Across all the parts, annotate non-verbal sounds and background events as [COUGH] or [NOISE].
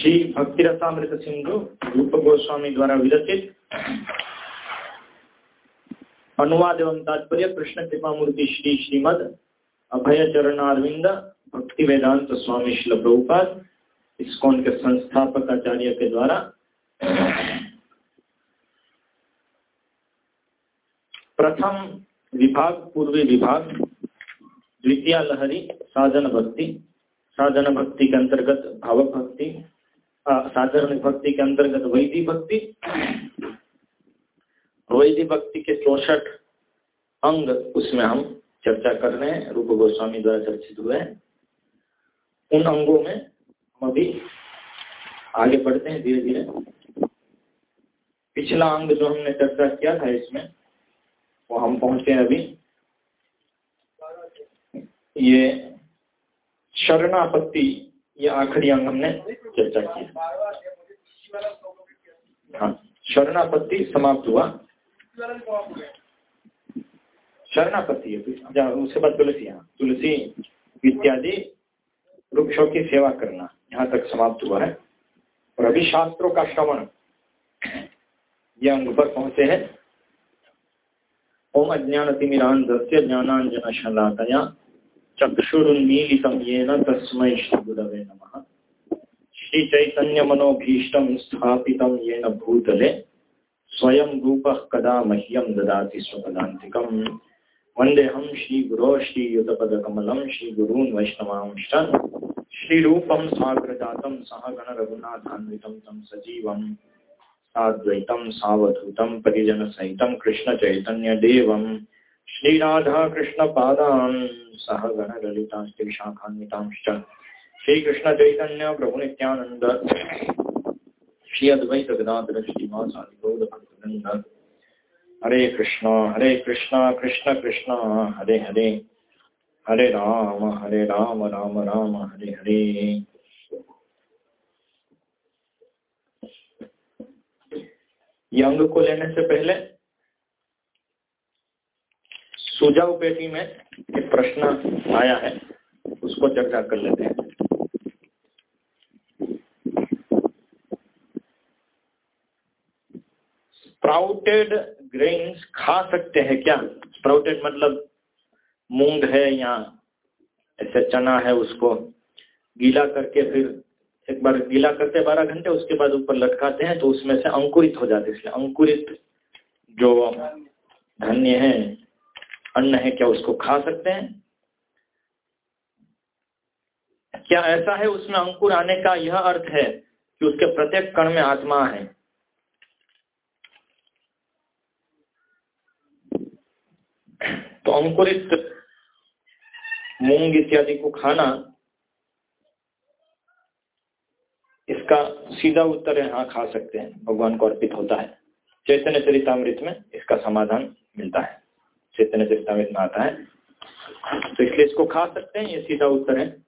श्री भक्ति रसामृत सिंधु रूप गोस्वामी द्वारा विरचित अनुवाद एवं तात्पर्य, कृष्ण कृपा मूर्ति श्री श्रीमद अभय चरणारविंद भक्ति वेदांत स्वामी शिल प्रभुपाद, इसकोन के संस्थापक आचार्य के द्वारा। प्रथम विभाग, पूर्वी विभाग, द्वितीय लहरी, साधन भक्ति। साधन भक्ति के अंतर्गत भाव भक्ति साधारण भक्ति के अंतर्गत वैदिक भक्ति वैदिक भक्ति के चौसठ अंग उसमें हम चर्चा कर रहे हैं, रूप गोस्वामी द्वारा चर्चित हुए हैं। उन अंगों में हम अभी आगे बढ़ते हैं धीरे धीरे पिछला अंग जो हमने चर्चा किया था इसमें, वो हम पहुँचे हैं अभी। ये शरणापत्ति ये आखिरी अंग हमने चर्चा की हाँ। शरणापत्ति समाप्त हुआ। शरणापत्ति उसके बाद तुलसी हाँ तुलसी इत्यादि वृक्षों की सेवा करना यहाँ तक समाप्त हुआ है। और अभी शास्त्रों का श्रवण, ये अंग पर पहुँचे हैं। ओम अज्ञानतिमिरान्धस्य ज्ञानाञ्जनशलाकया। चक्षुरुन्मीलितं तस्मै श्रीगुरवे नमः। श्रीचैतन्यमनोभीष्टं स्थापितं येन भूतले, स्वयं रूपः कदा मह्यं ददाति स्वपदान्तिकम् वन्देऽहं श्रीगुरो, श्रीयुतपदकमलं, श्रीगुरून् वैष्णवांश्च श्रीरूपं साग्रजातं सहगणरघुनाथान्वितं सजीवम् साद्वैतं, सावधूतं, परिजनसहितं, कृष्णचैतन्यदेवं। श्रीराधाकृष्णपादान् सह गणललितास्तिशाखान्वितांश्च श्रीकृष्णचैतन्यप्रभुनित्यानन्द श्री अद्वैत गदाधर श्रीवासादिगौरभक्तवृन्द हरे कृष्ण हरे कृष्ण कृष्ण कृष्ण, हरे हरे। हरे राम हरे राम राम राम, हरे हरे। ये अंग को लेने से पहले सुझाव पेटी में एक प्रश्न आया है, उसको चर्चा कर लेते हैं। स्प्राउटेड ग्रेन्स खा सकते हैं क्या? स्प्राउटेड मतलब मूंग है या ऐसे चना है उसको गीला करके फिर एक बार गीला करते बारह घंटे, उसके बाद ऊपर लटकाते हैं तो उसमें से अंकुरित हो जाते हैं। इसलिए अंकुरित जो धन्य है अन्न है, क्या उसको खा सकते हैं? क्या ऐसा है उसमें अंकुर आने का यह अर्थ है कि उसके प्रत्येक कण में आत्मा है? तो अंकुरित मूंग इत्यादि को खाना, इसका सीधा उत्तर है हाँ खा सकते हैं। भगवान को अर्पित होता है। चैतन्य चरितमृत में इसका समाधान मिलता है। चैतन्य चरितमृत में आता है। तो इसलिए इसको खा सकते हैं, ये सीधा उत्तर है।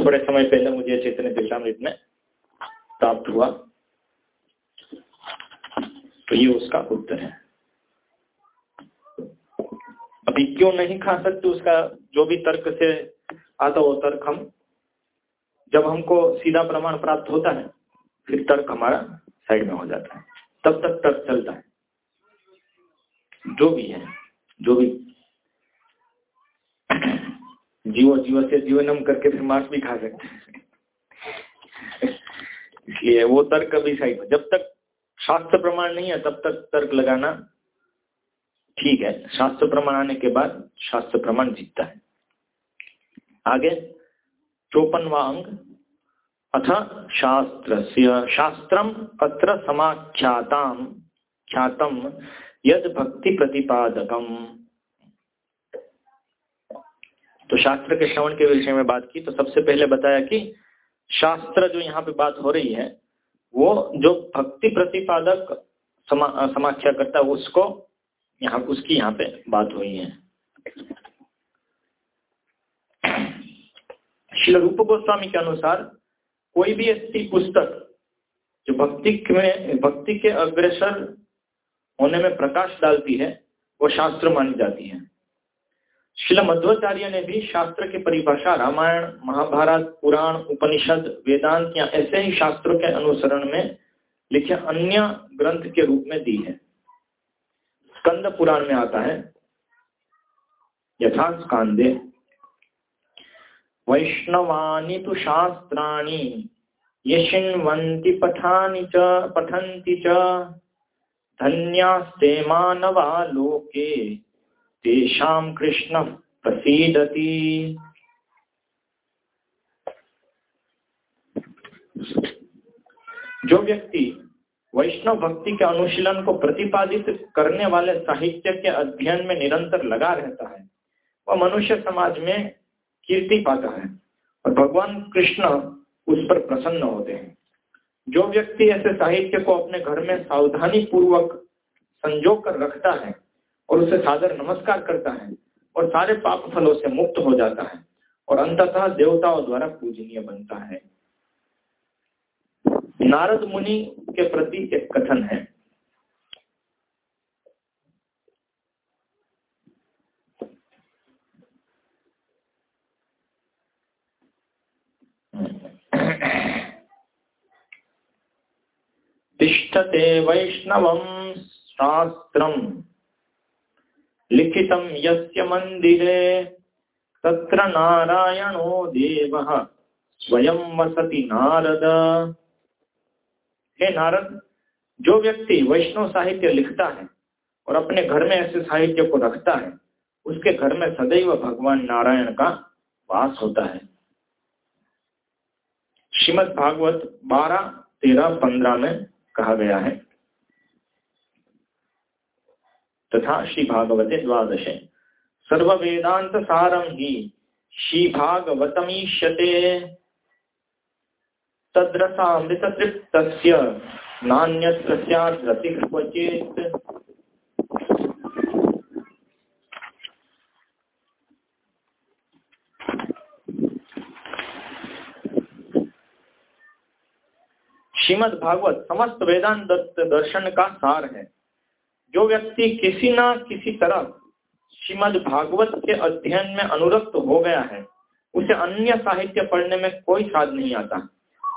थोड़े समय पहले मुझे चैतन्य चरितमृत में प्राप्त हुआ। तो ये उसका उत्तर है। अभी क्यों नहीं खा सकते उसका जो भी तर्क से आता वो तर्क हम, जब हमको सीधा प्रमाण प्राप्त होता है, फिर तर्क हमारा साइड में हो जाता है। तब तक तर्क चलता है। जो भी है। जो भी। जीवो, जीव से जीवनम करके फिर मांस भी खा सकते हैं। इसलिए वो तर्क भी में जब तक शास्त्र प्रमाण नहीं है, तब तक तर्क लगाना ठीक है। शास्त्र प्रमाण आने के बाद शास्त्र प्रमाण जीतता है। आगे चौपनवा अंग अथ शास्त्र शास्त्रम अत्र समाख्याताम ख्यातम यद भक्ति प्रतिपादकम तो शास्त्र के श्रवण के विषय में बात की तो सबसे पहले बताया कि शास्त्र जो यहाँ पे बात हो रही है वो जो भक्ति प्रतिपादक समा, समाख्या करता है उसको यहाँ उसकी यहाँ पे बात हुई है। श्री रूप गोस्वामी के अनुसार कोई भी ऐसी पुस्तक जो भक्ति में भक्ति के अग्रसर होने में प्रकाश डालती है, वो शास्त्र मानी जाती है। शिला मध्वाचार्य ने भी शास्त्र की परिभाषा रामायण, महाभारत, पुराण, उपनिषद, वेदांत या ऐसे ही शास्त्रों के अनुसरण में लिखे अन्य ग्रंथ के रूप में दी है। स्कंद पुराण में आता है, यथा स्कांदे। वैष्णवानी तो शास्त्राणी, यशिन्वन्ति पठानि च, पठन्ति च। धन्यास्ते मानवा लोके, तेषां कृष्ण प्रसीदति। जो व्यक्ति वैष्णव भक्ति के अनुशीलन को प्रतिपादित करने वाले साहित्य के अध्ययन में निरंतर लगा रहता है, वह मनुष्य समाज में कीर्ति पाता है और भगवान कृष्ण उस पर प्रसन्न होते हैं। जो व्यक्ति ऐसे साहित्य को अपने घर में सावधानी पूर्वक संजो कर रखता है और उसे सादर नमस्कार करता है और सारे पाप फलों से मुक्त हो जाता है और अंततः देवताओं द्वारा पूजनीय बनता है। नारद मुनि के प्रति एक कथन है। तिष्ठते वैष्णवं शास्त्रम् लिखितं यस्य मन्दिरे, तत्र नारायणो देवः, स्वयं वसति नारद। हे नारद, जो व्यक्ति वैष्णव साहित्य लिखता है और अपने घर में ऐसे साहित्य को रखता है, उसके घर में सदैव भगवान नारायण का वास होता है। श्रीमद भागवत बारह, तेरह, पंद्रह में कहा गया है। तथा श्री भागवते द्वादशे। सर्व वेदांत सारम ही श्री भागवतमीष्यते। तद्रसामृत तृप्त नान्यत्र स्यात् क्वचित श्रीमद भागवत समस्त वेदांत दर्शन का सार है। जो व्यक्ति किसी न किसी तरह श्रीमद भागवत के अध्ययन में अनुरक्त हो गया है, उसे अन्य साहित्य पढ़ने में कोई साध नहीं आता।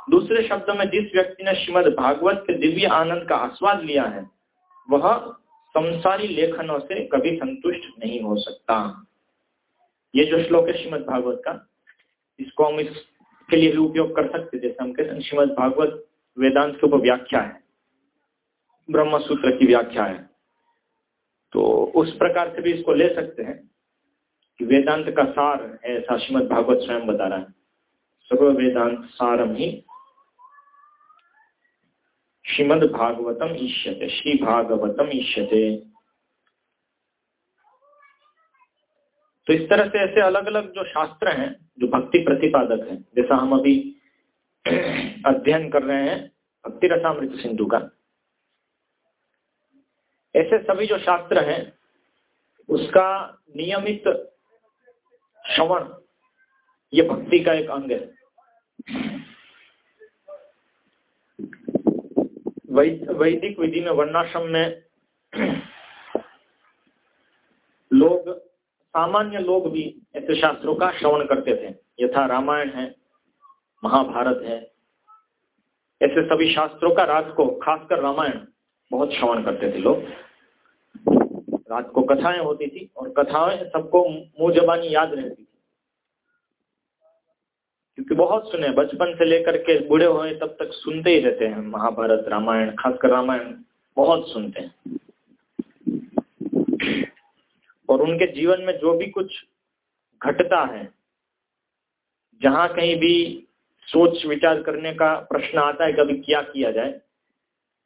दूसरे शब्दों में जिस व्यक्ति ने श्रीमद भागवत के दिव्य आनंद का आस्वाद लिया है, वह संसारी लेखनों से कभी संतुष्ट नहीं हो सकता। ये जो श्लोक है श्रीमद भागवत का, इसको हम इसके लिए भी उपयोग कर सकते जैसे हम कहते हैं श्रीमद भागवत वेदांत के ऊपर व्याख्या है। ब्रह्म सूत्र की व्याख्या है। तो उस प्रकार से भी इसको ले सकते हैं कि वेदांत का सार ऐसा श्रीमद भागवत स्वयं बता रहा है। सर्व वेदांत सारम ही श्रीमद भागवतम ईष्यते श्री भागवतम ईष्यते। तो इस तरह से ऐसे अलग अलग जो शास्त्र हैं, जो भक्ति प्रतिपादक हैं, जैसा हम अभी अध्ययन कर रहे हैं भक्ति रसामृत सिंधु का। ऐसे सभी जो शास्त्र हैं, उसका नियमित श्रवण, ये भक्ति का एक अंग है। वैदिक विधि में वर्णाश्रम में लोग, सामान्य लोग भी ऐसे शास्त्रों का श्रवण करते थे। यथा रामायण है, महाभारत है ऐसे सभी शास्त्रों का रात को, खासकर रामायण, बहुत श्रवण करते थे लोग। रात को कथाएँ होती थी और कथाएँ सबको मुँह जबानी याद रहती थी। क्योंकि बहुत सुने, बचपन से लेकर के बूढ़े हुए तब तक सुनते ही रहते हैं। महाभारत, रामायण, खासकर रामायण, बहुत सुनते हैं। और उनके जीवन में जो भी कुछ घटता है, जहाँ कहीं भी सोच विचार करने का प्रश्न आता है कभी क्या किया जाए।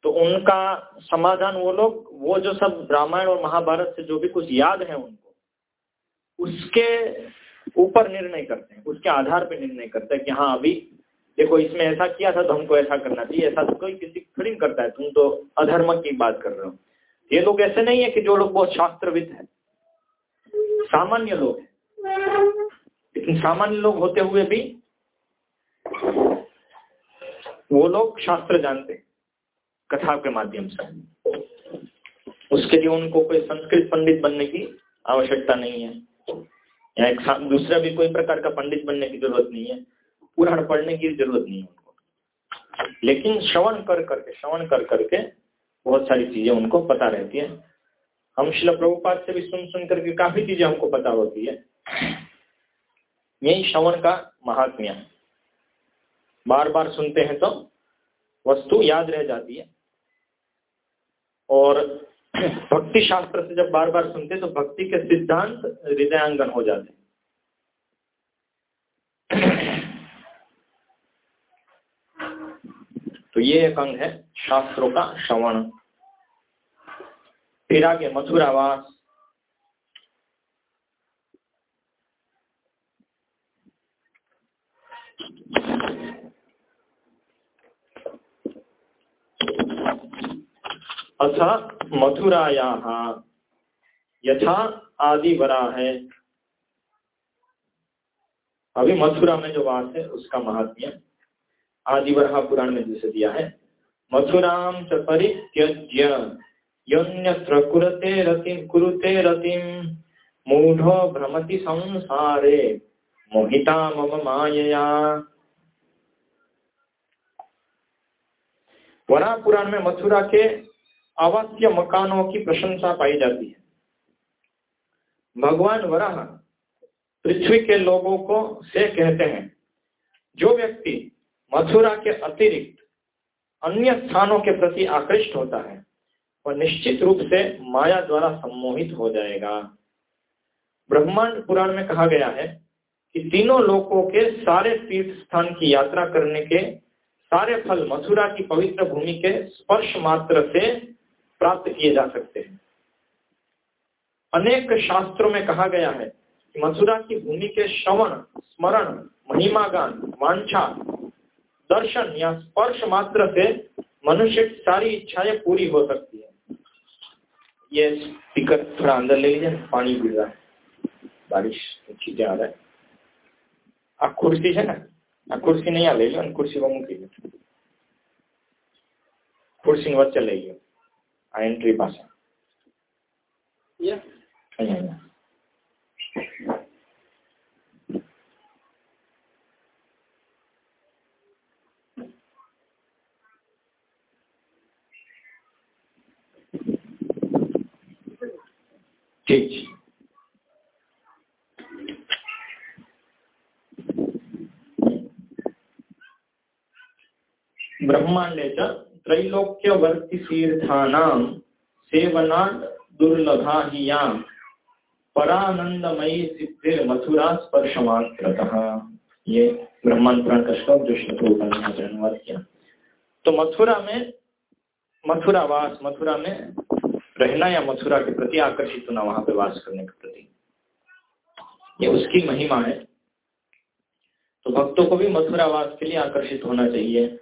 तो उनका समाधान वो लोग, वो जो सब रामायण और महाभारत से जो भी कुछ याद है उनको, उसके ऊपर निर्णय करते हैं, उसके आधार पर निर्णय करते हैं कि हाँ अभी देखो इसमें ऐसा किया था तो हमको ऐसा करना चाहिए, ऐसा तो कोई किसी थोड़ी करता है, तुम तो अधर्म की बात कर रहे हो। ये लोग ऐसे नहीं है कि जो लोग बहुत शास्त्रविद है, सामान्य लोग हैं, लेकिन सामान्य लोग होते हुए भी वो लोग शास्त्र जानते कथा के माध्यम से। उसके लिए उनको कोई संस्कृत पंडित बनने की आवश्यकता नहीं है। या एक दूसरा भी कोई प्रकार का पंडित बनने की ज़रूरत नहीं है। पुराण पढ़ने की ज़रूरत नहीं है उनको। लेकिन श्रवण कर करके, श्रवण कर करके बहुत सारी चीज़ें उनको पता रहती है। हम शिला प्रभुपात से भी सुन सुन करके काफ़ी चीज़ें हमको पता होती है। यही श्रवण का महात्म्य है। बार बार सुनते हैं तो वस्तु याद रह जाती है। और [CLEARS THROAT] भक्ति शास्त्र से जब बार बार सुनते हैं तो भक्ति के सिद्धांत हृदयांगन हो जाते हैं। [CLEARS THROAT] तो ये एक अंग है शास्त्रों का श्रवण। फिर आगे मथुरावास अथ मथुराया यथा आदि वरा है। अभी मथुरा में जो वास है, उसका महात्म्य आदि वरा पुराण में जिसे दिया है। मथुराम च परित्यज्य, यन्यत्र कुरते रतिम कुरुते रतिम मूढ़ो भ्रमति संसारे, मोहिता मम मायया। वरा पुराण में मथुरा के आवासीय मकानों की प्रशंसा पाई जाती है। भगवान वराह पृथ्वी के लोगों को से कहते हैं, जो व्यक्ति मथुरा के अतिरिक्त अन्य स्थानों के प्रति आकृष्ट होता है, वह निश्चित रूप से माया द्वारा सम्मोहित हो जाएगा। ब्रह्मांड पुराण में कहा गया है कि तीनों लोगों के सारे तीर्थ स्थान की यात्रा करने के सारे फल मथुरा की पवित्र भूमि के स्पर्श मात्र से प्राप्त किए जा सकते हैं। अनेक शास्त्रों में कहा गया है कि मथुरा की भूमि के श्रवण, स्मरण महिमा गान वांछा, दर्शन या स्पर्श मात्र से मनुष्य की सारी इच्छाएँ पूरी हो सकती है। ये स्पीकर थोड़ा अंदर ले लीजिए, पानी गिर रहा है। बारिश चीज़ें आ रहा है। आप कुर्सी है ना? आप कुर्सी नहीं आ ले लो, कुर्सी वो मूकी कुर्सी वच्चे ले लो Ain entry pasa. Iya, iya. Cik. Brahman later त्रैलोक्यवर्तितीर्थानां सेवनात् दुर्लभा हि परानंदमयी सिद्धिर मथुरा स्पर्श मात्रतः ये ब्रह्मांड पुराण का श्लोक जो श्लोक अनुवाद किया तो मथुरा में, मथुरा वास, मथुरा में रहना या मथुरा के प्रति आकर्षित होना, वहाँ पे वास करने के प्रति। ये उसकी महिमा है। तो भक्तों को भी मथुरा वास के लिए आकर्षित होना चाहिए।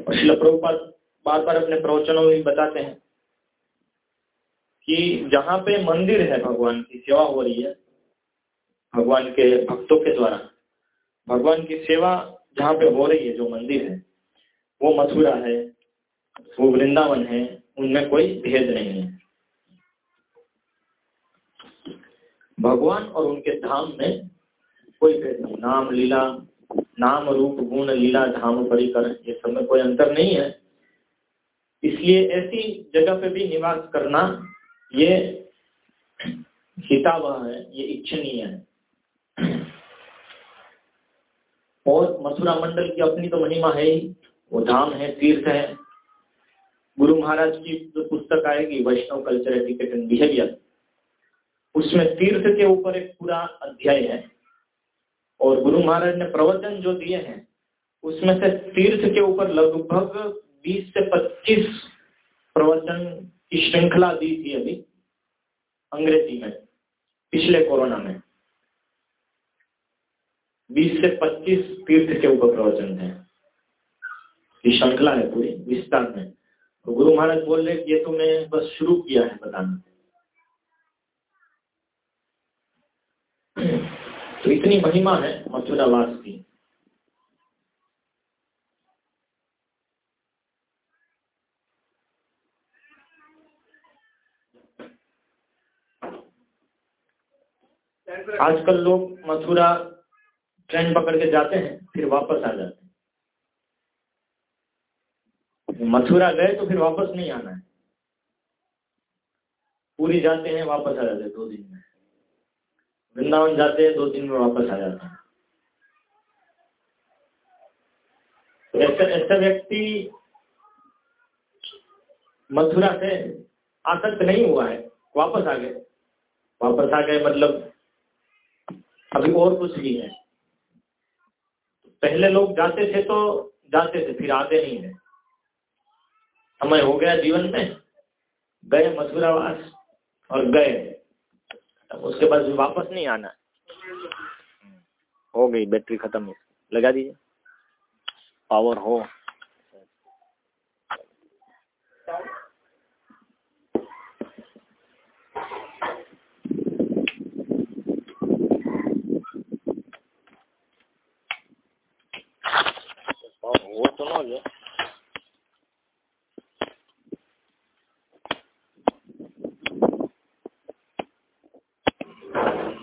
प्रभुपाद बार बार अपने प्रवचनों में बताते हैं कि जहाँ पे मंदिर है भगवान की, सेवा हो रही है, भगवान के भक्तों के द्वारा, भगवान की सेवा जहाँ पे हो रही है, जो मंदिर है, वो मथुरा है, वो वृंदावन है, उनमें कोई भेद नहीं है। भगवान और उनके धाम में कोई भेद नहीं नाम लीला नाम रूप गुण लीला धाम परिकर, ये सब में कोई अंतर नहीं है। इसलिए ऐसी जगह पे भी निवास करना, ये हितावह है, ये इच्छनीय है। और मथुरा मंडल की अपनी तो महिमा है ही, वो धाम है, तीर्थ है। गुरु महाराज की जो पुस्तक आएगी, Vaishnav culture etiquette and behaviour, उसमें तीर्थ के ऊपर एक पूरा अध्याय है। और गुरु महाराज ने प्रवचन जो दिए हैं, उसमें से तीर्थ के ऊपर लगभग 20 से 25 प्रवचन की श्रृंखला दी थी अभी अंग्रेज़ी में, पिछले कोरोना में। 20 से 25 तीर्थ के ऊपर प्रवचन है। ये श्रृंखला है पूरी, विस्तार में। तो गुरु महाराज बोल रहे ये तो मैं बस शुरू किया है बताना। तो इतनी महिमा है मथुरावास की। आजकल लोग मथुरा ट्रेन पकड़ के जाते हैं, फिर वापस आ जाते हैं। मथुरा गए तो फिर वापस नहीं आना है। पूरी जाते हैं, वापस आ जाते हैं दो दिन। वृंदावन जाते हैं, दो दिन में वापस आ जाते हैं। तो ऐसा ऐसा व्यक्ति मथुरा से आसक्त नहीं हुआ है, वापस आ गए। वापस आ गए मतलब अभी और कुछ भी है। पहले लोग जाते थे तो जाते थे, फिर आते नहीं है। समय हो गया जीवन में, गए मथुरावास और गए। उसके बाद वापस नहीं आना। हो गई, बैटरी खत्म लगा दीजिए। पावर हो। वो तो ना हो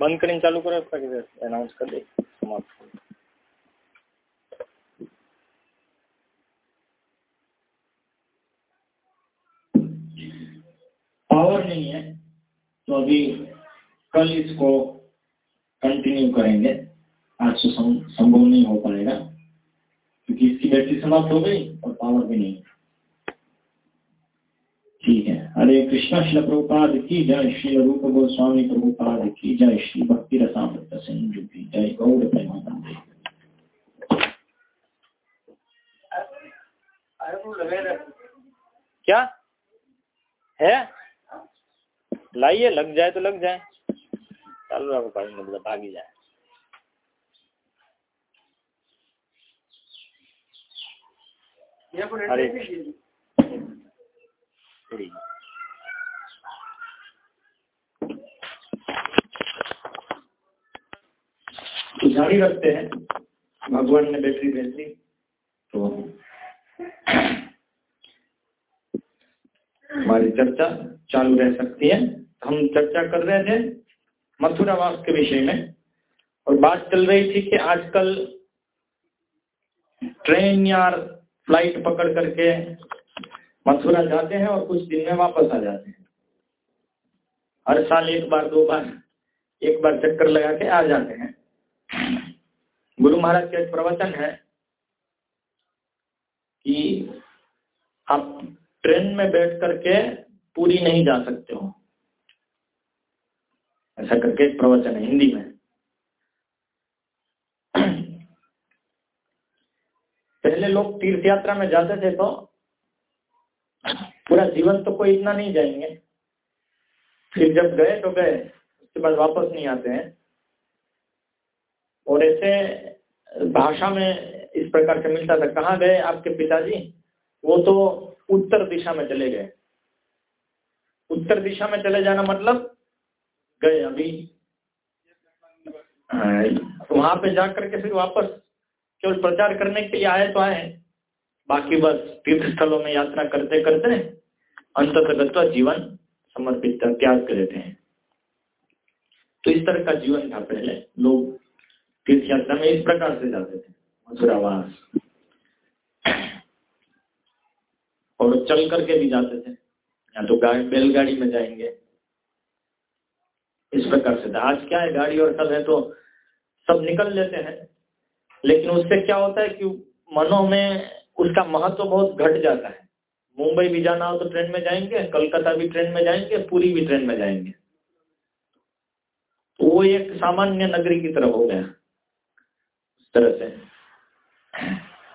बंद करने चालू करो आपका अनाउंस कर दे। समाप्त पावर नहीं है तो अभी कल इसको कंटिन्यू करेंगे। आज तो संभव नहीं हो पाएगा, क्योंकि इसकी बैटरी समाप्त हो गई और पावर भी नहीं है। हरे कृष्णा शिल प्रभुपाद की जय। श्री रूप गोस्वामी प्रभुपाद की जय। श्री भक्ति रसामृत सिंधु की जय। गौर प्रेमानंद। क्या? है? लाइए लग जाए तो लग जाए। चालू रखो भाई मतलब भागी जाए। अरे। जारी रखते हैं। भगवान ने बैटरी भेज दी तो हमारी चर्चा चालू रह सकती है। हम चर्चा कर रहे थे मथुरावास के विषय में, और बात चल रही थी कि आजकल ट्रेन या फ़्लाइट पकड़ करके मथुरा जाते हैं और कुछ दिन में वापस आ जाते हैं। हर साल एक बार, दो बार, एक बार चक्कर लगा के आ जाते हैं। गुरु महाराज का एक प्रवचन है कि आप ट्रेन में बैठ करके पूरी नहीं जा सकते हो? ऐसा करके एक प्रवचन है हिंदी में। पहले लोग तीर्थ यात्रा में जाते थे तो पूरा जीवन तो कोई इतना नहीं जाएँगे। फिर जब गए तो गए, उसके बाद वापस नहीं आते हैं। और ऐसे भाषा में इस प्रकार से मिलता था। कहाँ गए आपके पिताजी? वो तो उत्तर दिशा में चले गए। उत्तर दिशा में चले जाना मतलब गए अभी। वहाँ पे जा करके फिर वापस केवल प्रचार करने के लिए आए तो आए। बाकी बस तीर्थ स्थलों में यात्रा करते करते अंत जीवन समर्पित त्याग कर देते हैं। तो इस तरह का जीवन था पहले। लोग तीर्थ यात्रा में इस प्रकार से जाते थे मथुरावास और चल करके भी जाते थे, या तो गाड़ी, बैलगाड़ी में जाएँगे। इस प्रकार से था। आज क्या है, गाड़ी और सब है तो सब निकल लेते हैं। लेकिन उससे क्या होता है कि मनो में उसका महत्व तो बहुत घट जाता है। मुंबई भी जाना हो तो ट्रेन में जाएँगे, कलकत्ता भी ट्रेन में जाएँगे, पूरी भी ट्रेन में जाएँगे। तो वो एक सामान्य नगरी की तरफ़ हो गया। तरह से।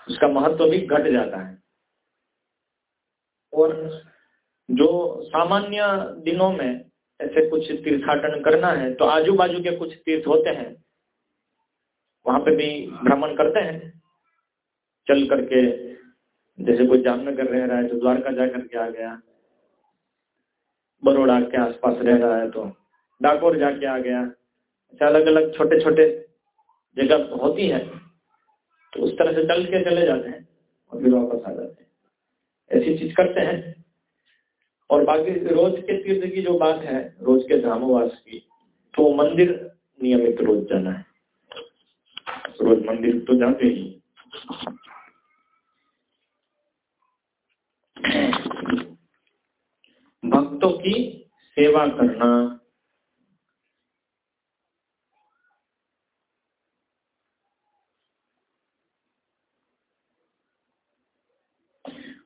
उसका महत्व भी घट जाता है। और जो सामान्य दिनों में ऐसे कुछ तीर्थाटन करना है तो आजू बाजू के कुछ तीर्थ होते हैं, वहाँ पे भी भ्रमण करते हैं। चल करके, जैसे कोई जामनगर रह रहा है तो द्वारका जा करके आ गया। बड़ोड़ा के आसपास रह रहा है तो डाकोर जाके आ गया। ऐसे अलग अलग छोटे छोटे जगह होती है तो उस तरह से चल के चले जाते हैं और फिर वापस आ जाते हैं। ऐसी चीज़ करते हैं। और बाकी रोज के तीर्थ की जो बात है, रोज के धामोवास की तो मंदिर नियमित रोज जाना है। रोज मंदिर तो जाते ही। भक्तों की सेवा करना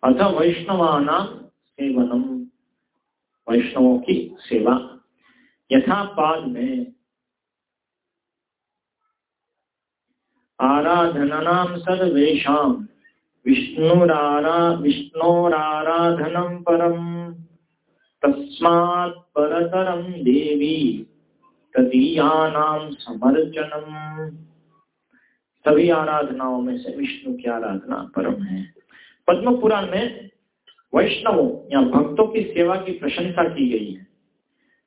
अथ वैष्णवाना सेवनम। वैष्णवों की सेवा। यथा पाद में आराधना सर्वेशा विष्णुरारा विष्णोराराधनम परम। तस्मात् परतरम देवी। तदीयानाम समर्चनम सभी आराधनाओं में से विष्णु की आराधना परम है। पद्म पुराण में वैष्णवों या भक्तों की सेवा की प्रशंसा की गई है।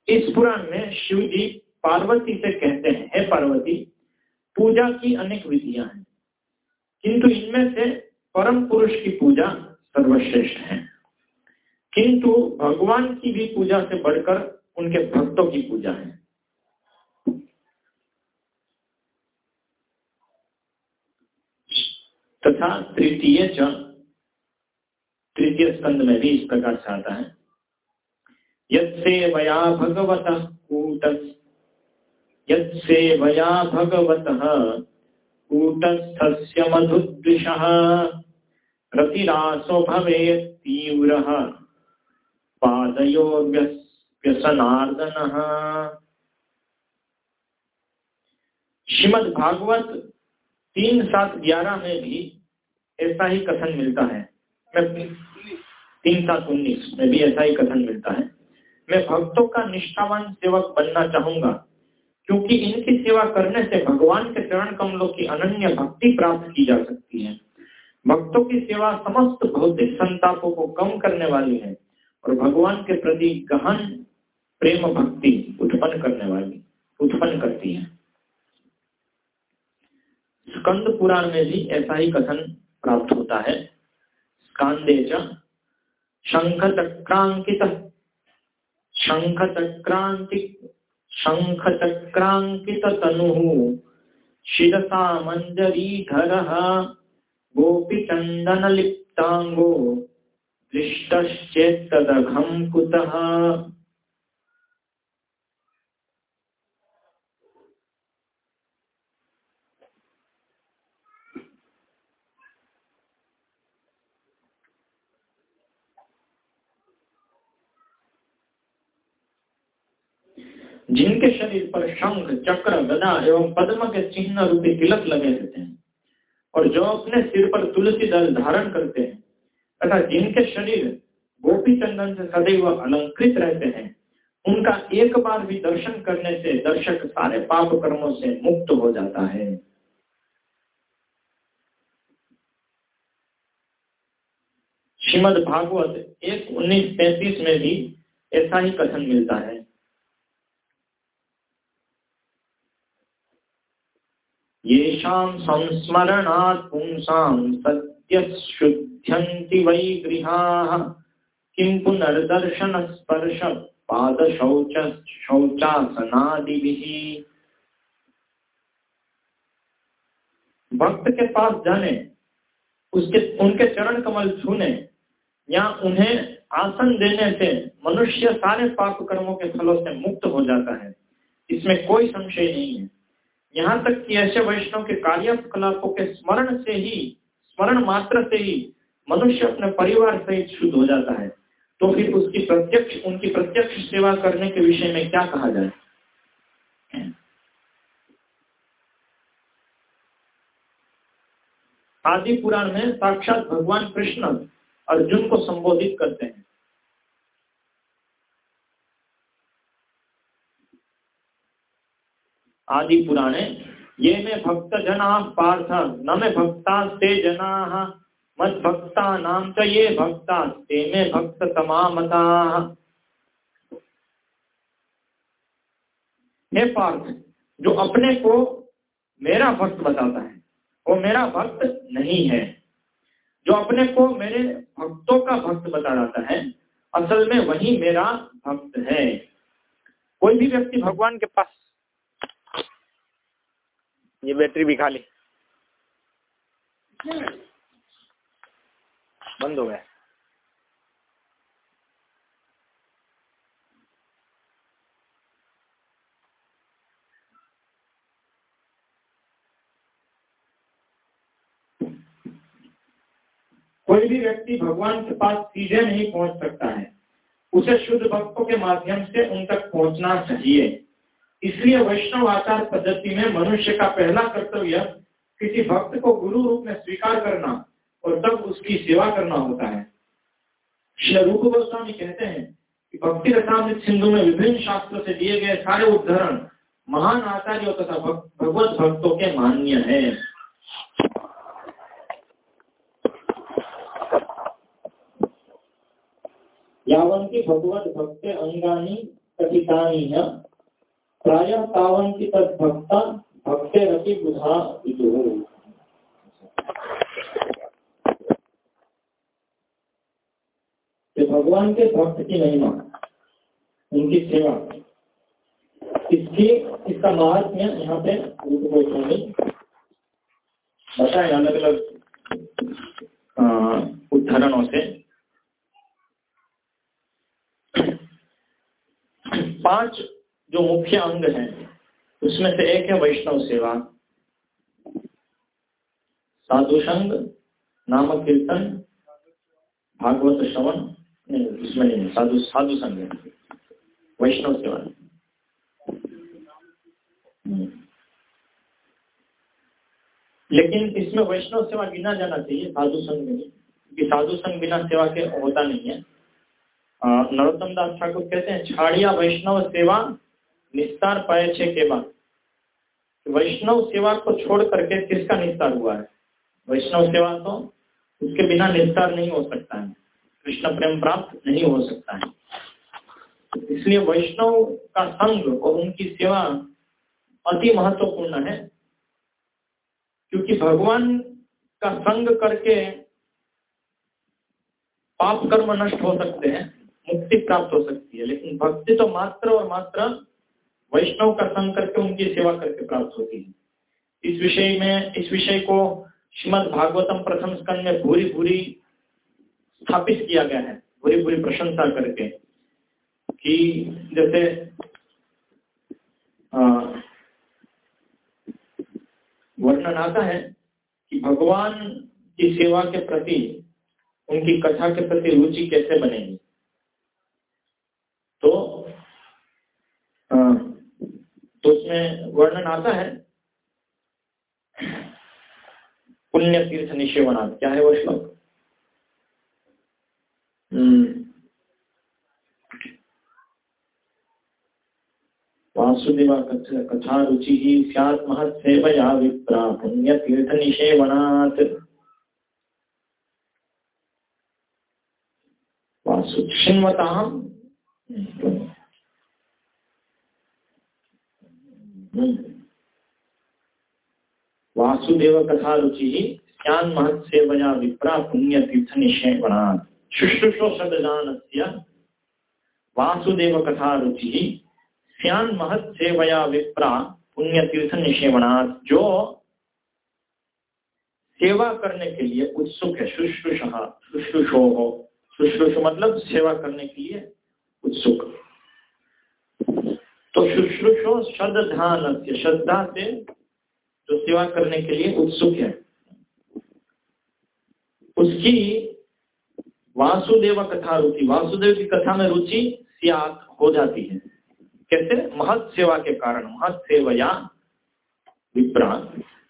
इस पुराण में शिव जी पार्वती से कहते हैं, हे पार्वती, पूजा की अनेक विधियाँ हैं, किंतु इनमें से परम पुरुष की पूजा सर्वश्रेष्ठ है। किंतु भगवान की भी पूजा से बढ़कर उनके भक्तों की पूजा है। तथा तृतीय तृतीय स्कंद में भी इस प्रकार से आता है। यत्सेवया भगवत कूट यत्सेवया भगवत कूटस्थस्य मधुद्विषः, रतिरासो भवेत् तीव्रः पादयो व्यसनार्दनः श्रीमद भागवत तीन सात ग्यारह में भी ऐसा ही कथन मिलता है। मैं तीन सात उन्नीस, में भी ऐसा ही कथन मिलता है। मैं भक्तों का निष्ठावान सेवक बनना चाहूँगा, क्योंकि इनकी सेवा करने से भगवान के चरण कमलों की अनन्य भक्ति प्राप्त की जा सकती है। भक्तों की सेवा समस्त भौतिक संतापों को कम करने वाली है और भगवान के प्रति गहन प्रेम भक्ति उत्पन्न करने वाली, उत्पन्न करती है। स्कंद पुराण में भी ऐसा ही कथन प्राप्त होता है। स्कांदे शंख चक्रांकित शंख चक्रांतिक शंख चक्रांकित तनु शिरसा मंजरीधर गोपी चंदन लिप्तांगो दृष्टश्चेतदघम कुतः जिनके शरीर पर शंख चक्र, गदा एवं पद्म के चिन्ह रूपी तिलक लगे रहते हैं और जो अपने सिर पर तुलसी दल धारण करते हैं तथा जिनके शरीर गोपी चंदन से सदैव अलंकृत रहते हैं, उनका एक बार भी दर्शन करने से दर्शक सारे पाप कर्मों से मुक्त हो जाता है। श्रीमद भागवत एक उन्नीस पैंतीस में भी ऐसा ही कथन मिलता है। संस्मरणात् पुंसां सद्यशुद्ध्यन्ति वै गृहाः। किं पुनर्दर्शनस्पर्श पादशौच शौचासनादिभिः भक्त के पास जाने, उसके, उनके चरण कमल छूने, या उन्हें आसन देने से मनुष्य सारे पाप कर्मों के फलों से मुक्त हो जाता है, इसमें कोई संशय नहीं है। यहाँ तक कि ऐसे वैष्णव के कार्यकलापों के स्मरण से ही, स्मरण मात्र से ही मनुष्य अपने परिवार सहित शुद्ध हो जाता है। तो फिर उसकी प्रत्यक्ष, उनकी प्रत्यक्ष सेवा करने के विषय में क्या कहा जाए? आदि पुराण में साक्षात भगवान कृष्ण अर्जुन को संबोधित करते हैं। आदि पुराणे। ये में भक्त जना पार्थ, न में भक्ता ते जना मत भक्ता नाम च ये भक्ता ते में भक्त तमामता हे पार्थ, जो अपने को मेरा भक्त बताता है, वो मेरा भक्त नहीं है। जो अपने को मेरे भक्तों का भक्त बता रहा है, असल में वही मेरा भक्त है। कोई भी व्यक्ति भगवान के पास ये बैटरी भी खाली। बंद हो गया। कोई भी व्यक्ति भगवान के पास सीधे नहीं पहुँच सकता है। उसे शुद्ध भक्तों के माध्यम से उन तक पहुँचना चाहिए। इसलिए वैष्णव आचार पद्धति में मनुष्य का पहला कर्तव्य किसी भक्त को गुरु रूप में स्वीकार करना और तब उसकी सेवा करना होता है। श्री रूप गोस्वामी कहते हैं कि भक्ति रसामृत सिंधु में विभिन्न शास्त्रों से दिए गए सारे उदाहरण महान आचार्यों तथा भगवत भक्तों के मान्य है। यावन्ति भगवत भक्त अंगानी कथितानि है पावन की तद भक्ता भक्तेरपि बुधा विदुः भगवान के भक्त की महिमा, उनकी सेवा। इसकी, इसका मार्ग में यहाँ पे बताए अलग अलग उदाहरणों से। पाँच जो मुख्य अंग हैं, उसमें से एक है वैष्णव सेवा। साधु संग नामक कीर्तन, भागवत श्रवण, नहीं इसमें नहीं, साधु साधु संग वैष्णव सेवा। हम्म। लेकिन इसमें वैष्णव सेवा गिना जाना चाहिए, साधु संग नहीं। क्योंकि साधु संग बिना सेवा के होता नहीं है। नरोत्तम दास ठाकुर कहते हैं, छाड़िया वैष्णव सेवा निस्तार पाए छे के बाद वैष्णव सेवा को छोड़ करके किसका निस्तार हुआ है? वैष्णव सेवा तो उसके बिना निस्तार नहीं हो सकता है। कृष्ण प्रेम प्राप्त नहीं हो सकता है। इसलिए वैष्णव का संग और उनकी सेवा अति महत्वपूर्ण है। क्योंकि भगवान का संग करके पाप कर्म नष्ट हो सकते हैं, मुक्ति प्राप्त हो सकती है। लेकिन भक्ति तो मात्र और मात्र वैष्णव का संग करके उनकी सेवा करके प्राप्त होती है। इस विषय में, इस विषय को श्रीमद भागवतम प्रथम स्कंद में भूरी भूरी स्थापित किया गया है। भूरी भूरी प्रशंसा करके कि जैसे वर्णन आता है कि भगवान की सेवा के प्रति, उनकी कथा के प्रति रुचि कैसे बनेगी तो आ, तो उसमें वर्णन आता है। पुण्य तीर्थ निषेवना क्या है वो श्लोक? हम्म। वासुदेव कथा रुचि ही सैत् महत् सेवया विप्रा पुण्य तीर्थ निषेवनात्। वासु वासुदेव कथा रुचि स्यान महत सेवया विप्रा पुण्य तीर्थ निश्चय बना शुश्रूषो शब्दान वासुदेव कथा रुचि स्यान महत सेवया विप्रा पुण्य तीर्थ निषेवनाथ जो सेवा करने के लिए उत्सुक है, शुश्रूष, शुश्रूषो हो। शुश्रूष मतलब सेवा करने के लिए उत्सुक। तो शुश्रूषो श्रद्धान श्रद्धा से जो सेवा करने के लिए उत्सुक है। उसकी वासुदेव कथा रुचि, वासुदेव की कथा में रुचि सियात हो जाती है। कैसे? महत सेवा के कारण। महत सेवया विप्रा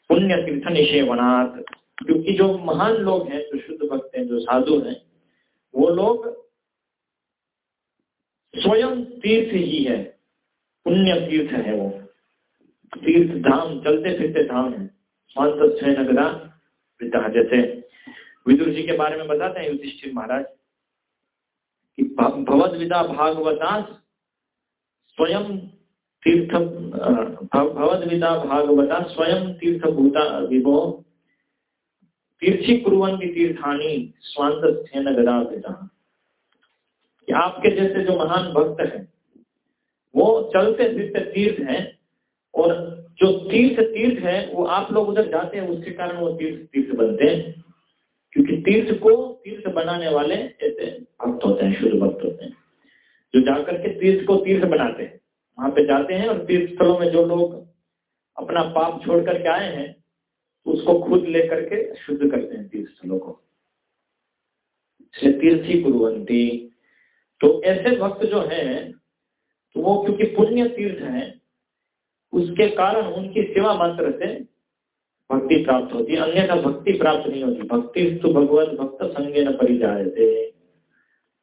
पुण्य तीर्थ निषेवनाथ क्योंकि जो महान लोग हैं, जो शुद्ध भक्त हैं, जो साधु हैं, वो लोग स्वयं तीर्थ ही है। पुण्य तीर्थ है वो तीर्थ धाम चलते फिरते धाम है। स्वांत नगरा पिता जैसे। विदुर जी के बारे में बताते हैं युधिष्ठिर महाराज, कि भगवद विदा भागवता स्वयं तीर्थ भगवद विदा भागवता स्वयं तीर्थ भूता विभो तीर्थी कुरंती तीर्थानी स्वांत गदा पिता आपके जैसे जो महान भक्त हैं वो चलते फिरते तीर्थ हैं और जो तीर्थ तीर्थ है, वो आप लोग उधर जाते हैं, उसके कारण वो तीर्थ तीर्थ बनते हैं। क्योंकि तीर्थ को तीर्थ बनाने वाले ऐसे भक्त होते हैं, शुद्ध भक्त होते हैं, जो जाकर के तीर्थ को तीर्थ बनाते हैं। वहाँ पे जाते हैं और तीर्थ स्थलों में जो लोग अपना पाप छोड़ करके आए हैं उसको खुद लेकर के शुद्ध करते हैं तीर्थ स्थलों को तीर्थी कुरुवंती तो ऐसे भक्त जो हैं तो वो क्योंकि पुण्य तीर्थ है, उसके कारण उनकी सेवा मात्र से भक्ति प्राप्त होती है। अन्यथा भक्ति प्राप्त नहीं होती। भक्ति तो भगवत भक्त संगे न परिजाए थे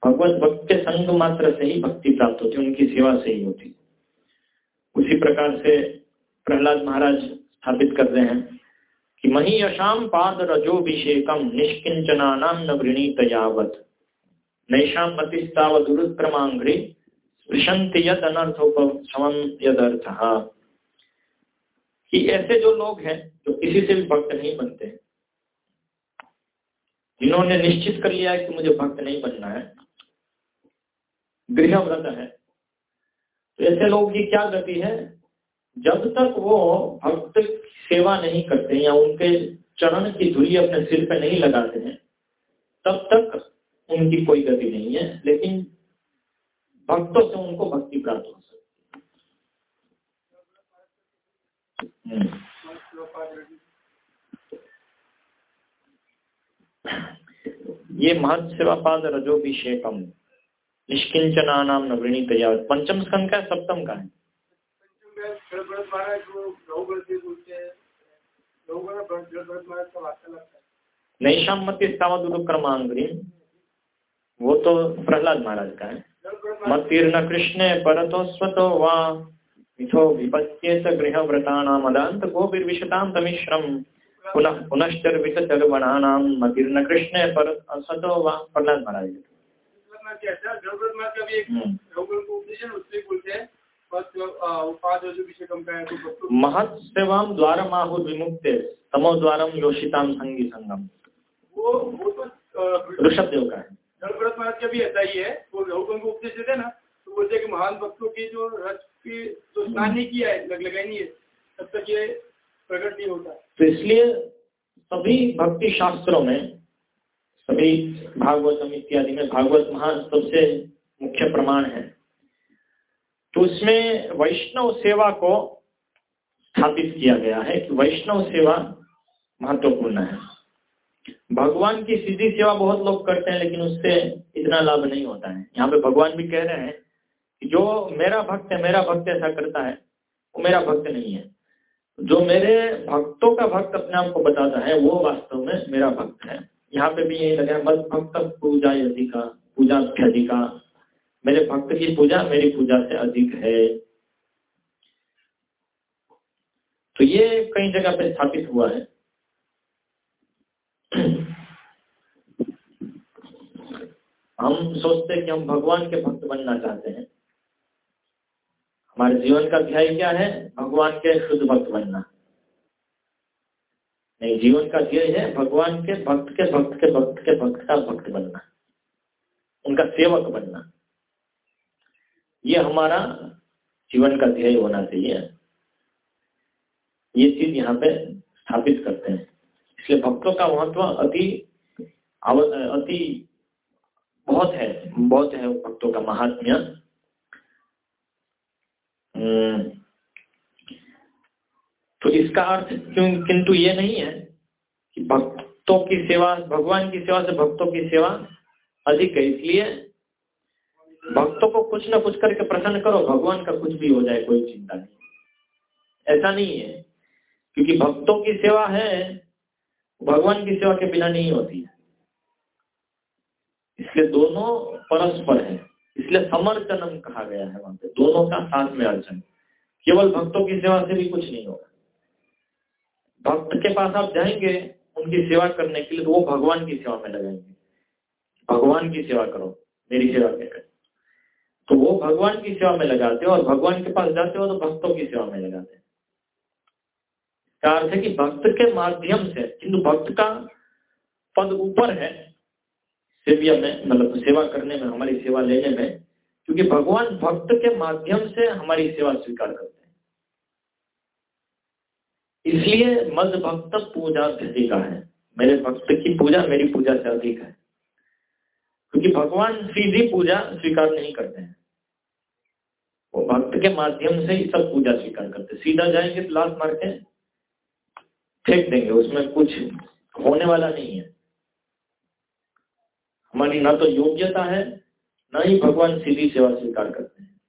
भगवत भक्त के संग मात्र से ही भक्ति प्राप्त होती उनकी सेवा से ही होती उसी प्रकार से प्रहलाद महाराज स्थापित कर रहे हैं कि मही यशाम पाद रजोभिषेकम निष्किंचना नाम न वृणीत यावत। नैशाम मतिस्तावदुरुक्रमांग्री स्पृशंति यद अनर्थोपम यदर्थ। कि ऐसे जो लोग हैं, जो किसी से भी भक्त नहीं बनते जिन्होंने निश्चित कर लिया है कि मुझे भक्त नहीं बनना है गृह व्रत है तो ऐसे लोग की क्या गति है? जब तक वो भक्त सेवा नहीं करते या उनके चरण की धुरी अपने सिर पे नहीं लगाते हैं, तब तक उनकी कोई गति नहीं है। लेकिन भक्तों से उनको भक्ति प्राप्त हो सकती हम्म। ये महत सेवा पाद रजोभिषेकम निष्किंचना नाम नवृणी तैयार पंचम स्कंद का है, सप्तम का है। नैशाम मत क्रमांग्री वो तो प्रहलाद महाराज का है। मतीर्ण कृष्ण परतो स्वतो वा। मिथो विपत्येत गृह व्रतानाम अदांत पुनः मतीर्ण कृष्ण पर स्वतो वा। प्रहलाद महाराज। महत सेवाम द्वार विमुक्ते। तमो द्वारम योषिताम संगी संगम वो वो तो ऋषभ देव का है जलभरत महाराज का भी ऐसा ही है। वो लहुकन को उपदेश देते ना तो बोलते कि महान भक्तों की जो रथ की जो स्नान नहीं किया है, लग लगाई नहीं है, तब तक ये प्रकट नहीं होता। तो इसलिए सभी भक्ति शास्त्रों में, सभी भागवतम इत्यादि में भागवत महान सबसे मुख्य प्रमाण है। तो उसमें वैष्णव सेवा को स्थापित किया गया है कि वैष्णव सेवा महत्वपूर्ण है। भगवान की सीधी सेवा बहुत लोग करते हैं, लेकिन उससे इतना लाभ नहीं होता है। यहाँ पे भगवान भी कह रहे हैं कि जो मेरा भक्त है, मेरा भक्त ऐसा करता है, वो मेरा भक्त नहीं है। जो मेरे भक्तों का भक्त अपने आप को बताता है, वो वास्तव में मेरा भक्त है। यहाँ पे भी यही लगा मत भक्त पूजा अधिका पूजा अधिका। मेरे भक्त की पूजा मेरी पूजा से अधिक है। तो ये कई जगह पे स्थापित हुआ है। हम सोचते हैं कि हम भगवान के भक्त बनना चाहते हैं। हमारे जीवन का ध्याय क्या है? भगवान के शुद्ध भक्त बनना। नहीं, जीवन का ध्येय है भगवान के भक्त के भक्त के भक्त के भक्त का भक्त बनना। उनका सेवक बनना। ये हमारा जीवन का ध्येय होना चाहिए। ये चीज़ यहाँ पे स्थापित करते हैं। इसलिए भक्तों का महत्व अति अति बहुत है बहुत है भक्तों का महात्म्य। हम्म। तो इसका अर्थ क्यों किंतु ये नहीं है कि भक्तों की सेवा, भगवान की सेवा से भक्तों की सेवा अधिक है। इसलिए भक्तों को कुछ ना कुछ करके प्रसन्न करो, भगवान का कुछ भी हो जाए, कोई चिंता नहीं। ऐसा नहीं है, क्योंकि भक्तों की सेवा है, भगवान की सेवा के बिना नहीं होती है। इसलिए दोनों परस्पर है। इसलिए समर्चनम कहा गया है वहाँ पे। दोनों का साथ में अर्चन। केवल भक्तों की सेवा से भी कुछ नहीं होगा। भक्त के पास आप जाएँगे, उनकी सेवा करने के लिए तो वो भगवान की सेवा में लगाएँगे। भगवान की सेवा करो, मेरी सेवा क्या करो तो वो भगवान की सेवा में लगाते हो और भगवान के पास जाते हो तो भक्तों की सेवा में लगाते हैं। अर्थ है कि भक्त के माध्यम से, किंतु भक्त का पद ऊपर है सेविया में मतलब सेवा करने में, हमारी सेवा लेने में, क्योंकि भगवान भक्त के माध्यम से हमारी सेवा स्वीकार करते हैं। इसलिए मद भक्त पूजा का है। मेरे भक्त की पूजा मेरी पूजा से अधिक है। क्योंकि भगवान सीधी पूजा स्वीकार नहीं करते हैं। वो भक्त के माध्यम से ही सब पूजा स्वीकार करते हैं। सीधा जाएँगे तो मार के फेंक देंगे, उसमें कुछ होने वाला नहीं है। हमारी ना तो योग्यता है, ना ही भगवान सीधी सेवा स्वीकार करते हैं।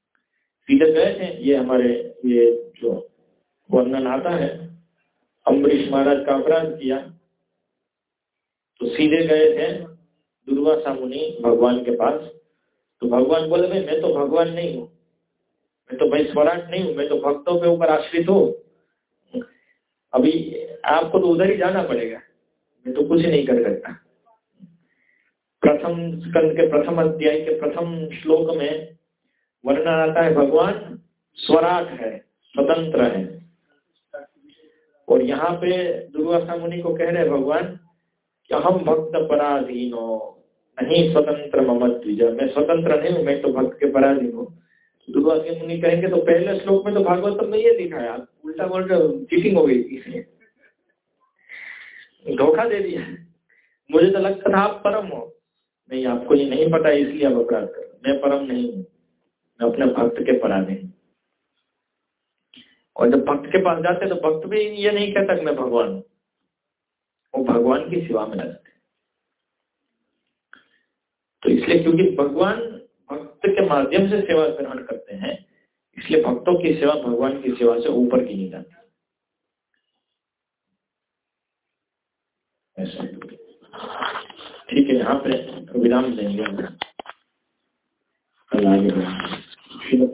सीधे गए थे, ये हमारे, ये जो वर्णन आता है, अम्बरीश महाराज का अपराध किया। तो सीधे गए थे दुर्वासा मुनि भगवान के पास। तो भगवान बोले, भाई, मैं तो भगवान नहीं हूँ। मैं तो भाई स्वराट नहीं हूँ, मैं तो भक्तों के ऊपर आश्रित हूँ। अभी आपको तो उधर ही जाना पड़ेगा। मैं तो कुछ नहीं कर सकता। प्रथम स्कंद के प्रथम अध्याय के प्रथम श्लोक में वर्णन आता है, भगवान स्वराट है, स्वतंत्र है। और यहाँ पे दुर्वासा मुनि को कह रहे भगवान, कि हम भक्त पराधीन हो नहीं स्वतंत्र ममत मैं स्वतंत्र नहीं हूँ, मैं तो भक्त के पराधीन हूँ। दुर्वासा मुनि कहेंगे तो पहले श्लोक में तो भागवत में ये दिखाया उल्टा बोल चीटिंग हो गई इसलिए धोखा दे दिया। मुझे तो लगता था आप परम हो। नहीं आपको ये नहीं पता, इसलिए आप अपराध कर मैं परम नहीं हूँ। मैं अपने भक्त के पराधीन हूँ। और जब भक्त के पास जाते तो भक्त भी ये नहीं कहता कि मैं भगवान हूँ। वो भगवान की सेवा में लगते तो इसलिए क्योंकि भगवान भक्त के माध्यम से सेवा ग्रहण करते हैं, इसलिए भक्तों की सेवा भगवान की सेवा से ऊपर की नहीं जाती। ठीक है, यहाँ पे विराम देंगे कल आगे श्री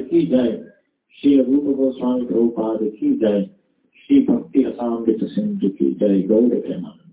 की जय। श्री रूप गोस्वामी प्रभुपाद की जय। श्री भक्ति असाम सिंधु की जय। गौर प्रेमा